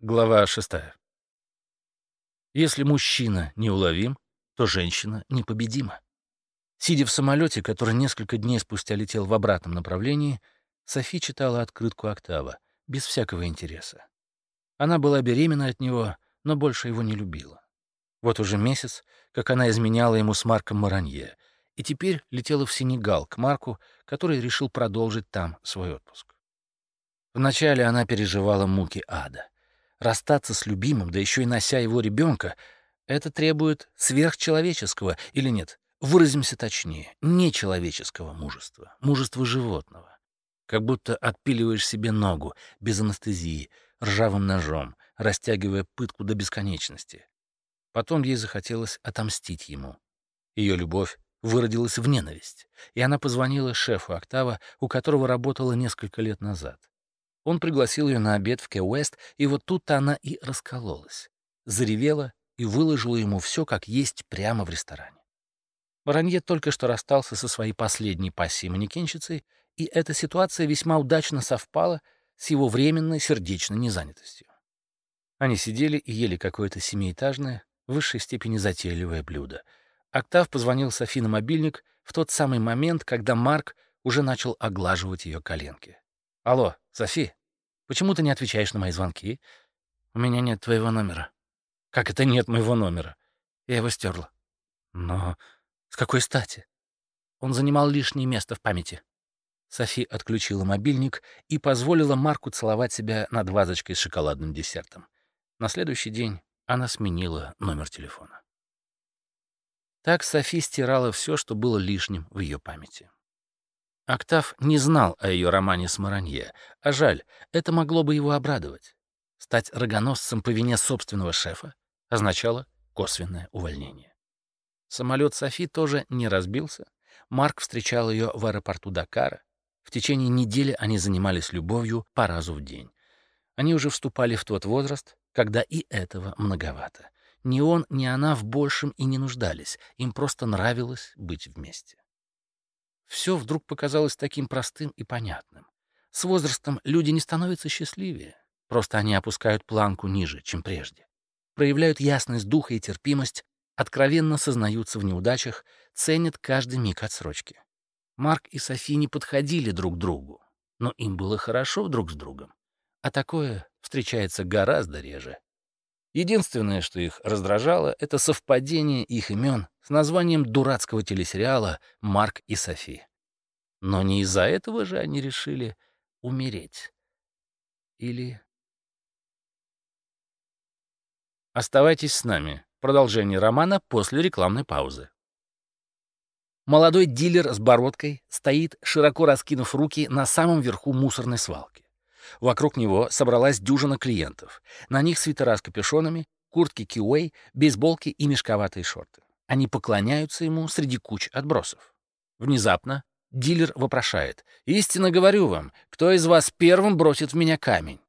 Глава 6. Если мужчина неуловим, то женщина непобедима. Сидя в самолете, который несколько дней спустя летел в обратном направлении, Софи читала открытку «Октава», без всякого интереса. Она была беременна от него, но больше его не любила. Вот уже месяц, как она изменяла ему с Марком Маранье, и теперь летела в Сенегал к Марку, который решил продолжить там свой отпуск. Вначале она переживала муки ада — Расстаться с любимым, да еще и нося его ребенка, это требует сверхчеловеческого, или нет, выразимся точнее, нечеловеческого мужества, мужества животного. Как будто отпиливаешь себе ногу, без анестезии, ржавым ножом, растягивая пытку до бесконечности. Потом ей захотелось отомстить ему. Ее любовь выродилась в ненависть, и она позвонила шефу Октава, у которого работала несколько лет назад. Он пригласил ее на обед в Ке-Уэст, и вот тут-то она и раскололась. Заревела и выложила ему все как есть прямо в ресторане. Маранье только что расстался со своей последней пассией манекенщицей, и эта ситуация весьма удачно совпала с его временной сердечной незанятостью. Они сидели и ели какое-то семиэтажное, в высшей степени затейливое блюдо. Октав позвонил Софи на мобильник в тот самый момент, когда Марк уже начал оглаживать ее коленки. «Алло, Софи, Почему ты не отвечаешь на мои звонки? У меня нет твоего номера. Как это нет моего номера? Я его стерла. Но с какой стати? Он занимал лишнее место в памяти. Софи отключила мобильник и позволила Марку целовать себя над вазочкой с шоколадным десертом. На следующий день она сменила номер телефона. Так Софи стирала все, что было лишним в ее памяти. Октав не знал о ее романе с Маранье, а жаль, это могло бы его обрадовать. Стать рогоносцем по вине собственного шефа означало косвенное увольнение. Самолет Софи тоже не разбился. Марк встречал ее в аэропорту Дакара. В течение недели они занимались любовью по разу в день. Они уже вступали в тот возраст, когда и этого многовато. Ни он, ни она в большем и не нуждались, им просто нравилось быть вместе. Все вдруг показалось таким простым и понятным. С возрастом люди не становятся счастливее, просто они опускают планку ниже, чем прежде. Проявляют ясность духа и терпимость, откровенно сознаются в неудачах, ценят каждый миг отсрочки. Марк и Софи не подходили друг другу, но им было хорошо друг с другом. А такое встречается гораздо реже. Единственное, что их раздражало, это совпадение их имен с названием дурацкого телесериала «Марк и Софи». Но не из-за этого же они решили умереть. Или... Оставайтесь с нами. Продолжение романа после рекламной паузы. Молодой дилер с бородкой стоит, широко раскинув руки на самом верху мусорной свалки. Вокруг него собралась дюжина клиентов. На них свитера с капюшонами, куртки киуэй, бейсболки и мешковатые шорты. Они поклоняются ему среди куч отбросов. Внезапно дилер вопрошает. «Истинно говорю вам, кто из вас первым бросит в меня камень?»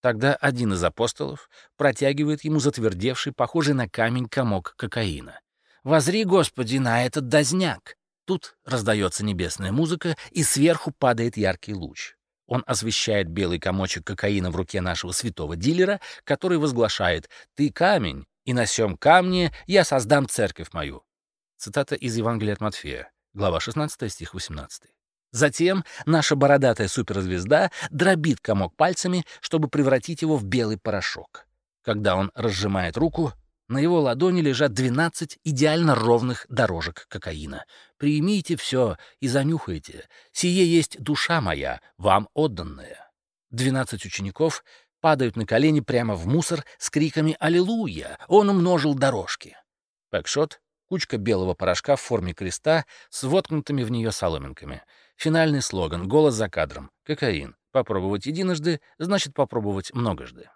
Тогда один из апостолов протягивает ему затвердевший, похожий на камень комок кокаина. «Возри, Господи, на этот дозняк!» Тут раздается небесная музыка, и сверху падает яркий луч. Он освещает белый комочек кокаина в руке нашего святого дилера, который возглашает «Ты камень, и на сём камне я создам церковь мою». Цитата из Евангелия от Матфея, глава 16, стих 18. Затем наша бородатая суперзвезда дробит комок пальцами, чтобы превратить его в белый порошок. Когда он разжимает руку, на его ладони лежат 12 идеально ровных дорожек кокаина. Примите все и занюхайте. Сие есть душа моя, вам отданная. 12 учеников падают на колени прямо в мусор с криками «Аллилуйя!» Он умножил дорожки. Бэкшот — кучка белого порошка в форме креста с воткнутыми в нее соломинками. Финальный слоган, голос за кадром, кокаин. Попробовать единожды — значит попробовать многожды.